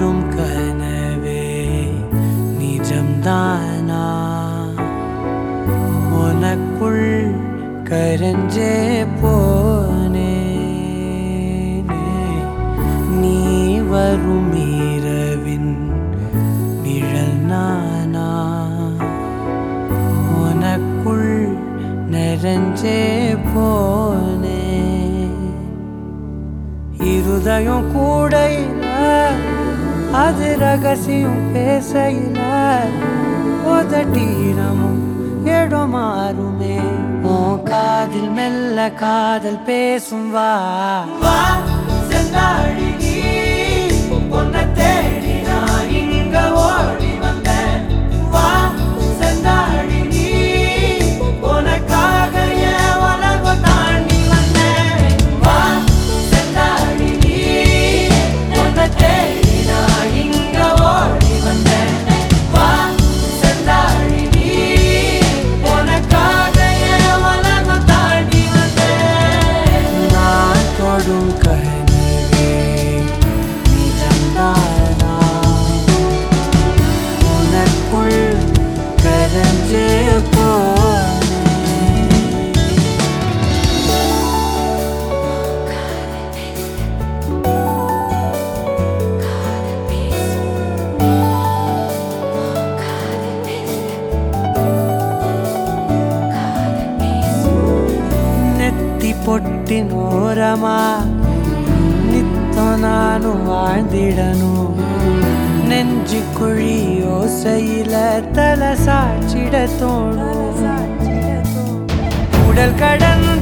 தொடும் கனவே நிஜம்தானா உனக்குள் கரஞ்சே போனே நீ வரும் இரவின் நிழல் நானா உனக்குள் நிறைஞ்சே போனே இருதயம் கூடையில அது ரகசியம் பேசையில உதட்டீரமும் இடம் மாறுமே உன் காதில் மெல்ல காதல் பேசும் வா பொட்டினோரமா நித்தோ நானும் வாழ்ந்திடணும் நெஞ்சு குழி யோசையில தலை சாச்சிட தோணும் உடல் கடந்த